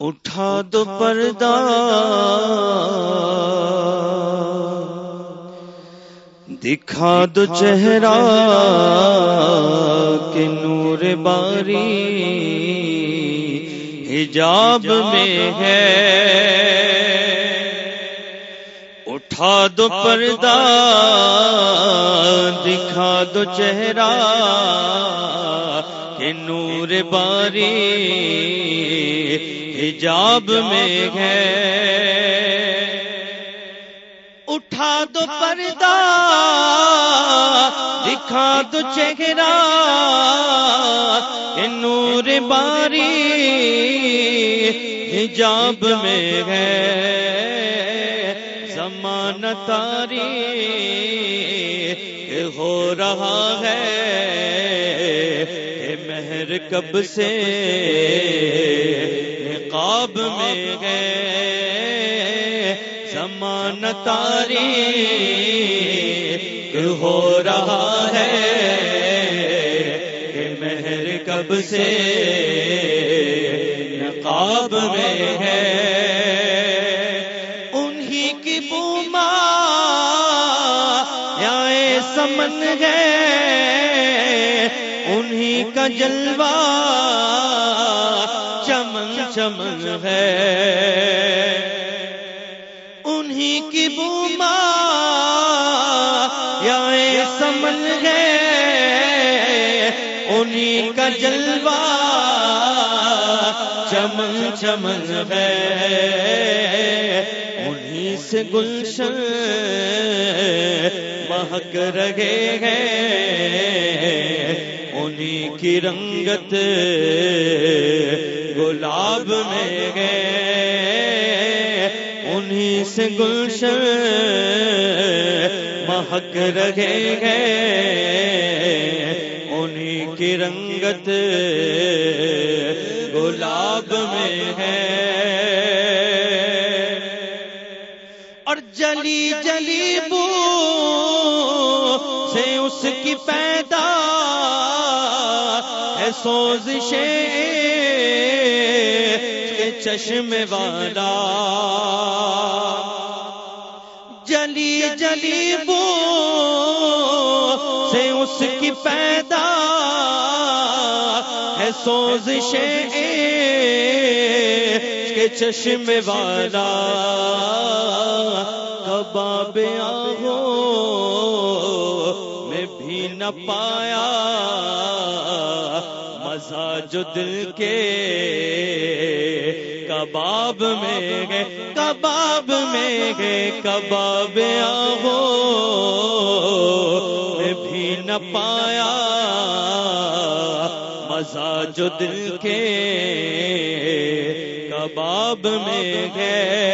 اٹھا دو پردہ دکھا دو چہرہ کے نور باری حجاب میں ہے۔ اٹھا دو پردہ۔ دکھا دو چہرہ۔ کہ نور باری حجاب میں ہے۔ اٹھا دو پردہ، دکھا دو چہرہ۔ نور باری حجاب میں ہے۔ زمان تاری ہو رہا ہے۔ مہر کب سے نقاب میں ہے؟ زمان تاری ہو رہا ہے مہر کب سے نقاب میں ہے۔ سمن ہے انہی کا جلوہ چمن چمن ہے۔ کی بوما یا سمن ہے انہیں کا جلوہ چمن چمن ہے۔ انہیں سے گلشن مہک رہے ہیں انہیں کی رنگت گلاب میں گئے انہیں سے گلشن مہک رہے گئے انہیں کی رنگت گلاب میں ہے اور جلی جلی بو سے اس کی پیدا ہے سوزشیں چشم والا۔ جلی جلی بو سے اس کی پیدا ہے سوزش کے چشم والا۔ کباب آگو نہ پایا مزہ جو دل کے کباب میں گئے، کباب میں گئے، کباب آہو میں بھی نہ پایا مزہ جو دل کے کباب میں گئے۔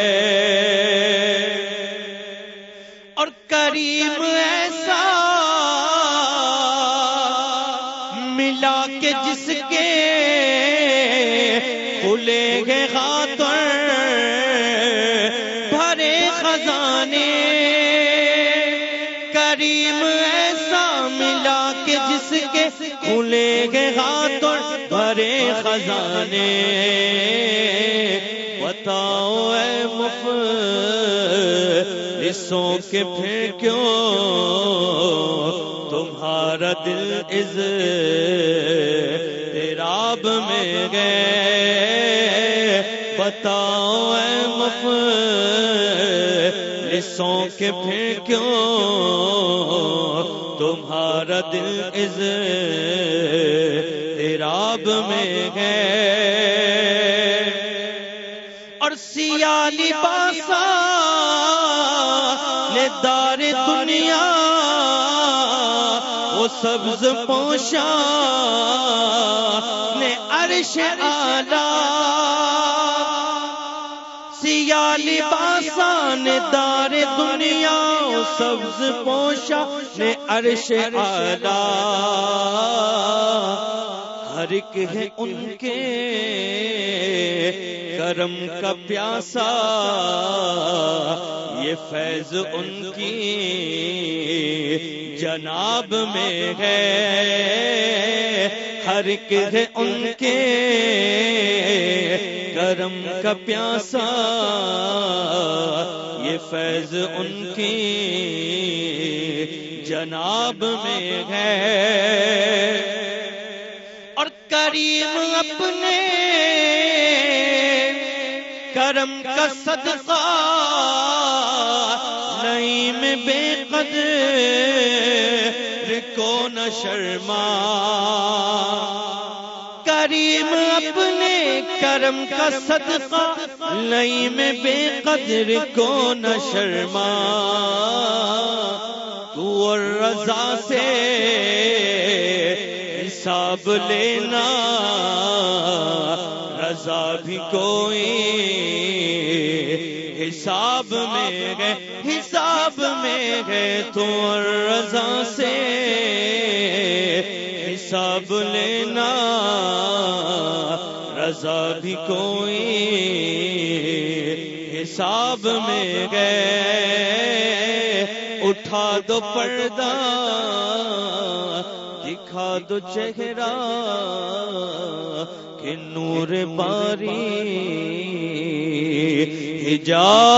اور کریم ایسا ملا کے جس کے کھلے گے خاطر بھرے خزانے۔ کریم ایسا ملا کے جس کے کھلے گے خاطر بھرے خزانے۔ بتاؤ اے مف رسوں کے پھر کیوں تمہارا دل از تیراب میں گئے۔ بتاؤ اے مف، رسوں کے پھر کیوں تمہارا دل از تیراب میں گئے۔ اور سیالی باسا نے دار دنیا، وہ سبز پوشا نے عرش آلہ۔ سیالی باسان دار دنیا، وہ سبز پوشا نے عرش آلہ۔ ہر ایک ہے ان کے کرم کا پیاسا۔ یہ فیض ان کی جناب میں ہے۔ ہر ایک ہے ان کے کرم کا پیاسا۔ یہ فیض ان کی جناب میں ہے۔ کریم اپنے کرم کا صدقہ نہیں میں بے قدر کو نہ شرما۔ کریم اپنے کرم کا صدقہ نہیں میں بے قدر کو نہ شرما۔ تو رضا سے حساب لینا، رضا بھی کوئی حساب میں گئے حساب میں گئے تو رضا سے حساب لینا، رضا بھی کوئی حساب میں گئے اٹھا دو پردہ دکھا دو چہرہ کہ نور باری حجاب